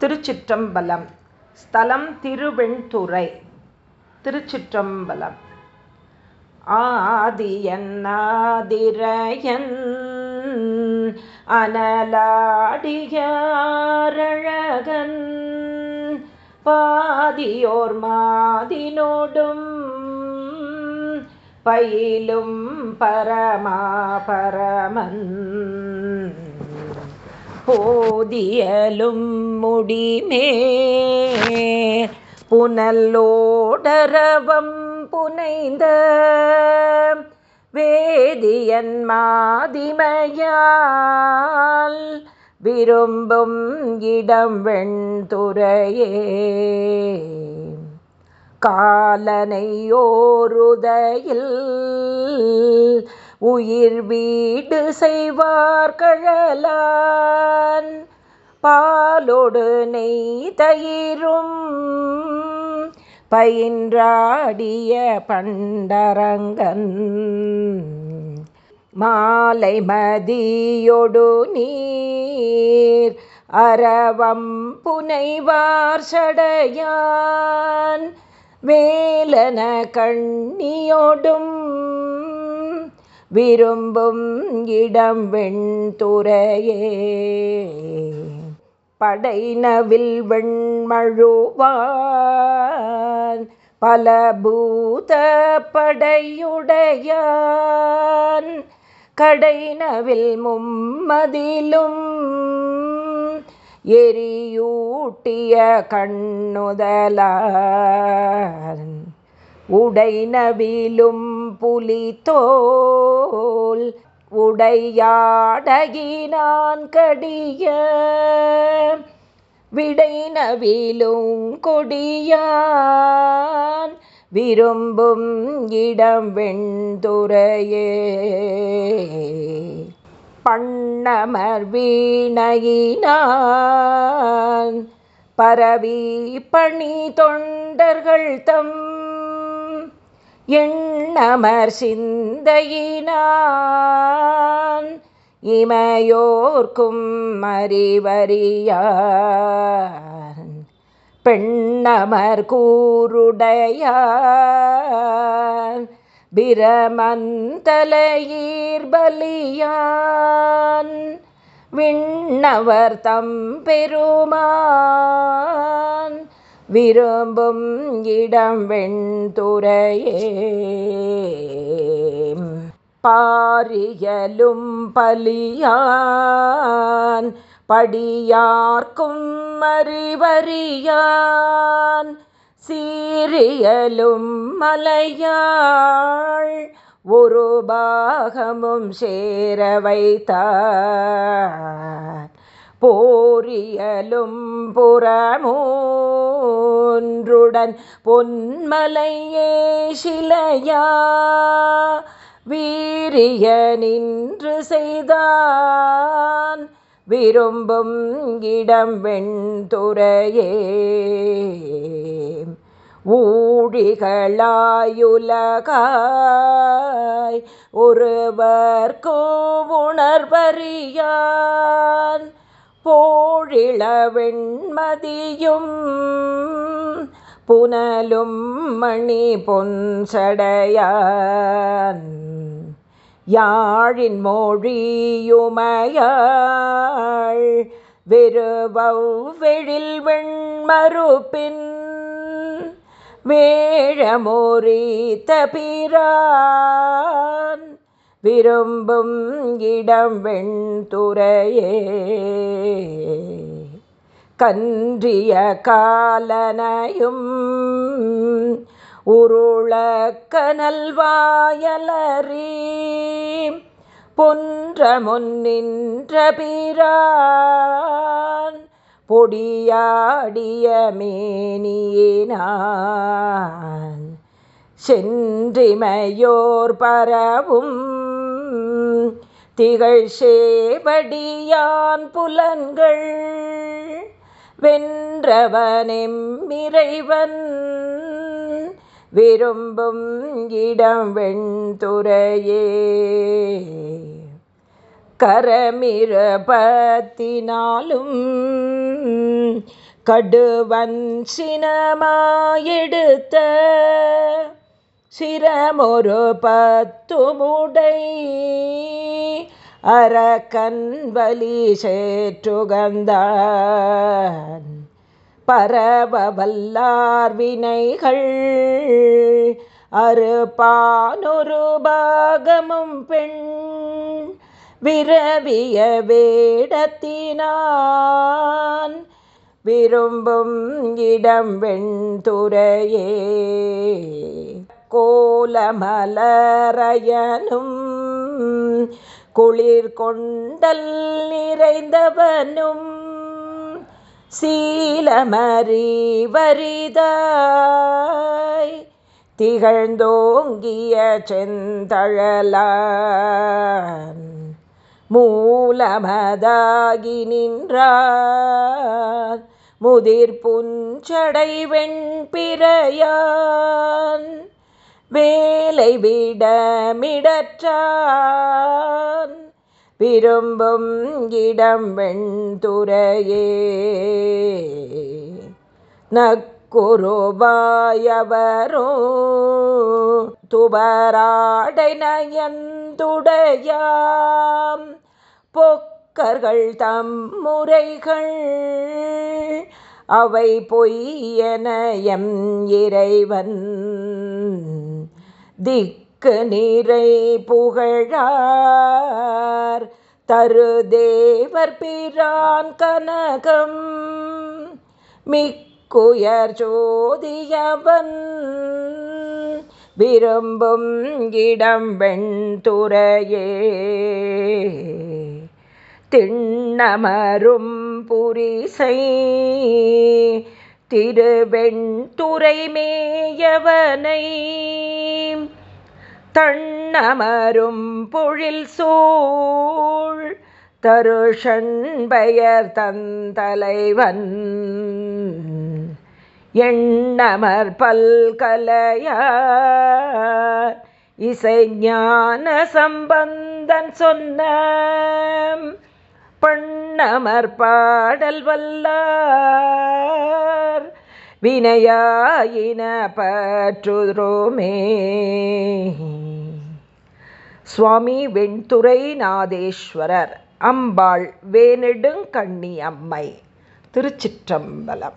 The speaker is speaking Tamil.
திருச்சிற்றம்பலம். ஸ்தலம் திருவெண்துறை. திருச்சிற்றம்பலம். ஆதியன்னாதிரயன் அனலாடியாரழகன். பாதியோர் மாதினோடும் பயிலும் பரமா பரமன். போதியலும் முடிமே. புனல்லோடரவம் புனைந்த வேதியன் மாதிமையால் விரும்பும் இடம் வெண்துறையே. காலனையோருதையில் உயிர் வீடு செய்வார் கழலா பால் பாலோடு நெய் தயிரும் பயின்றாடிய பண்டரங்கன். மாலை மதியொடு நீர் அரவம் புனைவார் சடையான். வேலன கண்ணியோடும் விரும்பும் இடம் வெண்துறையே படைனவில் வெண்மழுவான் பல பூத படையுடையான். கடைனவில் மும்மதிலும் எரியூட்டிய கண்ணுதலான். உடைநவிலும் புலித்தோல் உடையாடகினான் கடிய விடைநவிலும் கொடியான் விரும்பும் இடம் வெண்துறையே. பண்ணமர் வீணையினான் பரவி பணி தொண்டர்கள் தம் எண்ணமர் சிந்தையினான் இமையோர்க்கும் அறிவறியான். பெண்ணமர் கூருடையான் பிரமந்தலையீர் பலியான். விண்ணவர் தம் பெருமான் விரும்பும் இடம் வெண்துறையே. பாரியலும் பலியான் படியார்க்கும் அறிவறியான் சீரியலும் மலையாள் ஒரு பாகமும் சேர வைத்தார். போரியலும் புறமூன்றுடன் பொன்மலையே சிலையா வீரிய நின்று செய்தான் விரும்பும் இடம் வெண்துறையே. ஊழிகளாயுலகாய் ஒருவர்கோ உணர்வறியான் போழிளவெண்மதியும் புனலும் மணி பொன்சடையான். யாழின் மொழியுமையாள் வெறுவெழில் வெண்மறுப்பின் வேழமோரித்த பிரான் விரும்பும் இடம் வெண்துறையே. கன்றிய காலனையும் உருள கனல்வாயலறி பொன்ற முன்னின்ற பிரான் பொடியாடிய மேனியினான். சென்றிமையோர் பரவும் திகழ் சேவடியான் புலன்கள் வென்றவனெம்மிறைவன் விரும்பும் இடம் வெண்துறையே. கரமிரபத்தினாலும் கடுவன் சினமாயெடுத்த சிரமொரு பத்துமுடை. அரக்கன்பலி சேற்றுகந்தான். பரவவல்லார் வினைகள். அறுபானொரு பாகமும் பெண். விரவிய வேடத்தினான். விரும்பும் இடம் வெண்துறையே. கோலமலரையனும் குளிர் கொண்டல் நிறைந்தவனும் சீலமறி வரிதாய் திகழ்ந்தோங்கிய செந்தழலான் மூலமதாகி நின்றார். முதிர் புஞ்சடை வெண்பிறையான் வேலை விடமிடற்றான் விரும்பும் இடம் வெண்துறையே. நக்குருவாயவரோ துபராடை நயந்துடையாம் பொக்கர்கள் தம் முறைகள் அவை பொய்யன எம் இறைவன். திக்கு நிறை புகழார் தருதேவர் பிரான் கனகம். மிக்குயர் ஜோதியவன் விரும்பும் இடம் வெண்துறையே. திண்ணமரும் புரிசை. திருவெண்துறை மேயவனை தண்ணமரும் பொழில் சூழ். தருஷண்பயர் தந்தலைவன். எண்ணமர் பல்கலையார். இசைஞான சம்பந்தன் சொன்ன பண்ணமர் பாடல் வல்லார். வினையாயின பற்றுரோமே சுவாமி வெண்துறை நாதேஸ்வரர் அம்பாள் வேனெடுங்கண்ணி அம்மை திருச்சிற்றம்பலம்.